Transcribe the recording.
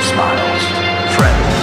smiles, friends.